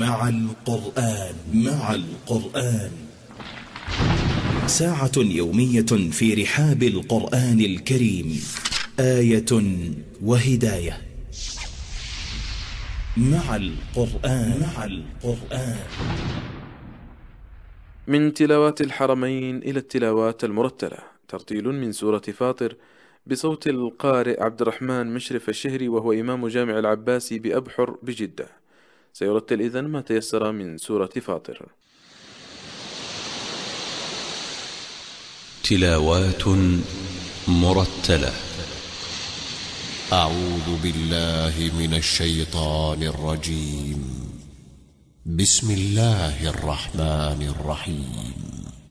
مع القرآن مع القرآن. ساعة يومية في رحاب القرآن الكريم آية وهداية. مع القرآن مع القرآن. من تلاوات الحرمين إلى التلاوات المرتلة. ترتيل من سورة فاطر بصوت القارئ عبد الرحمن مشرف الشهري وهو إمام جامع العباسي بأبحر بجدة. سيرتل إذن ما تيسر من سورة فاطر. تلاوات مرتلة. أعوذ بالله من الشيطان الرجيم. بسم الله الرحمن الرحيم.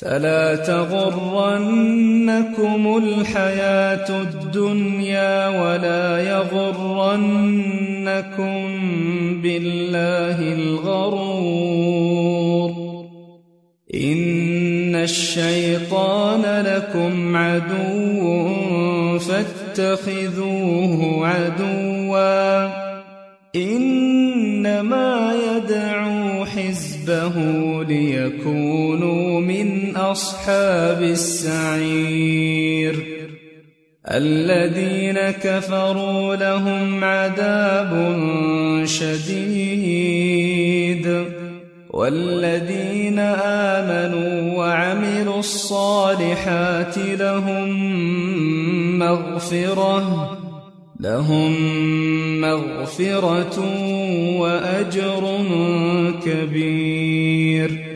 فلا تغرنكم الحياة الدنيا ولا يغرنكم بالله الغرور. إن الشيطان لكم عدو فاتخذوه عدوا. إنما يدعو حزبه ليكونوا من أصحاب السعير الذين كفروا لهم عذاب شديد والذين آمنوا وعملوا الصالحات لهم مغفرة لهم مغفرة وأجر كبير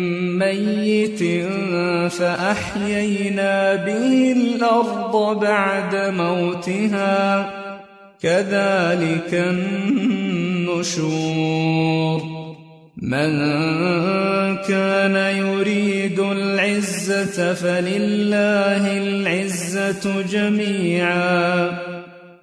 ميت فأحيينا به الأرض بعد موتها. كذلك النشور. من كان يريد العزة فلله العزة جميعا.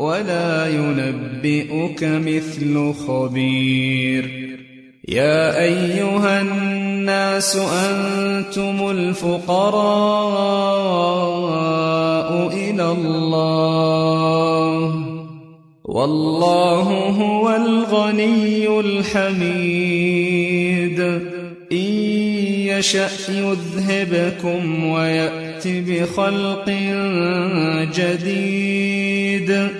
ولا ينبئك مثل خبير. يا أيها الناس أنتم الفقراء إلى الله. والله هو الغني الحميد. إن يشأ يذهبكم ويأت بخلق جديد.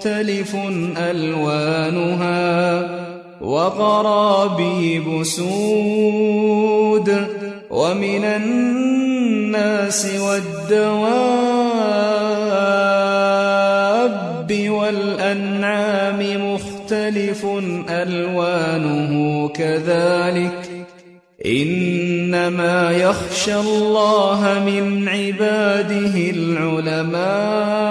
مختلف ألوانها وغرابيب سود ومن الناس والدواب والأنعام مختلف ألوانه كذلك إنما يخشى الله من عباده العلماء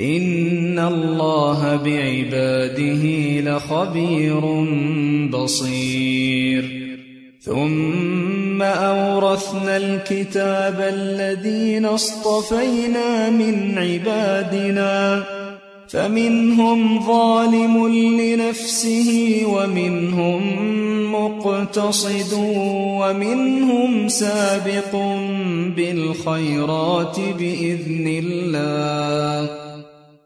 إن الله بعباده لخبير بصير. ثم أورثنا الكتاب الذين اصطفينا من عبادنا فمنهم ظالم لنفسه ومنهم مقتصد ومنهم سابق بالخيرات بإذن الله.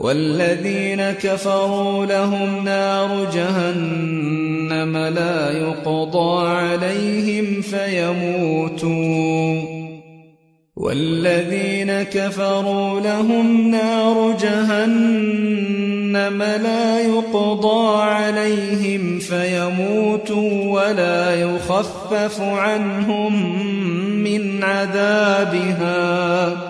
والذين كفروا لهم نار جهنم لا يقضى عليهم فيموتوا. والذين كفروا لهم نار جهنم لا يقضى عليهم فيموتوا ولا يخفف عنهم من عذابها.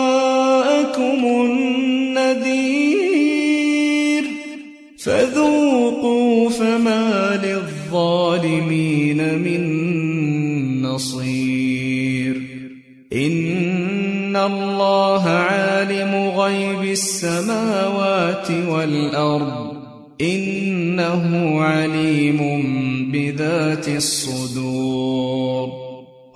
النذير. فذوقوا فما للظالمين من نصير. إن الله عالم غيب السماوات والأرض. إنه عليم بذات الصدور.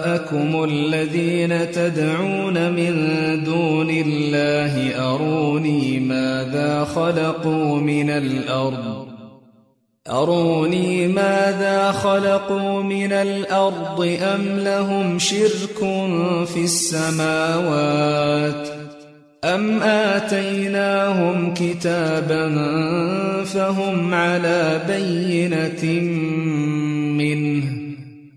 شركاءكم الذين تدعون من دون الله أروني ماذا خلقوا من الأرض؟ أروني ماذا خلقوا من الأرض أم لهم شرك في السماوات؟ أم آتيناهم كتابا فهم على بينة منه؟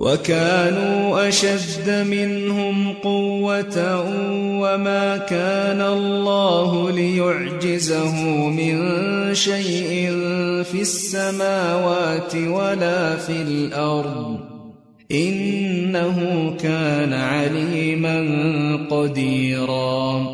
وكانوا أشد منهم قوة وما كان الله ليعجزه من شيء في السماوات ولا في الأرض. إنه كان عليما قديرا.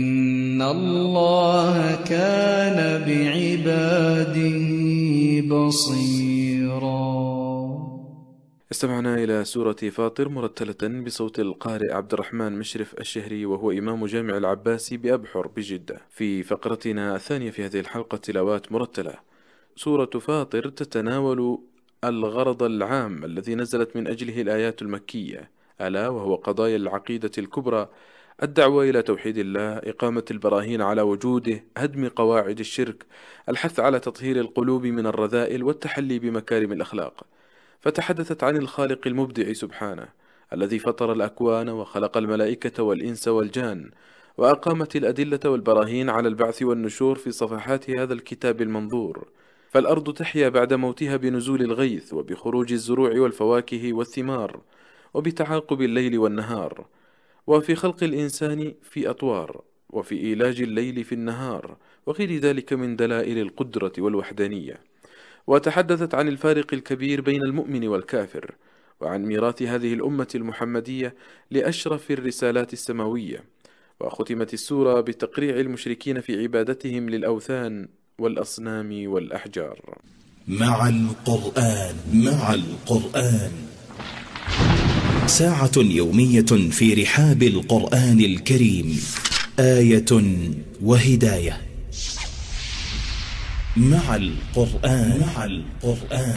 الله كان بعباده بصيرا. استمعنا إلى سورة فاطر مرتلة بصوت القارئ عبد الرحمن مشرف الشهري وهو إمام جامع العباسي بأبحر بجدة. في فقرتنا الثانية في هذه الحلقة تلاوات مرتلة. سورة فاطر تتناول الغرض العام الذي نزلت من أجله الآيات المكية ألا وهو قضايا العقيدة الكبرى الدعوة إلى توحيد الله، إقامة البراهين على وجوده، هدم قواعد الشرك، الحث على تطهير القلوب من الرذائل والتحلي بمكارم الأخلاق. فتحدثت عن الخالق المبدع سبحانه، الذي فطر الأكوان وخلق الملائكة والإنس والجان، وأقامت الأدلة والبراهين على البعث والنشور في صفحات هذا الكتاب المنظور. فالأرض تحيا بعد موتها بنزول الغيث وبخروج الزروع والفواكه والثمار، وبتعاقب الليل والنهار. وفي خلق الإنسان في أطوار وفي إيلاج الليل في النهار وغير ذلك من دلائل القدرة والوحدانية. وتحدثت عن الفارق الكبير بين المؤمن والكافر وعن ميراث هذه الأمة المحمدية لأشرف الرسالات السماوية. وختمت السورة بتقريع المشركين في عبادتهم للأوثان والأصنام والأحجار. مع القرآن مع القرآن. ساعة يومية في رحاب القرآن الكريم آية وهداية. مع القرآن مع القرآن.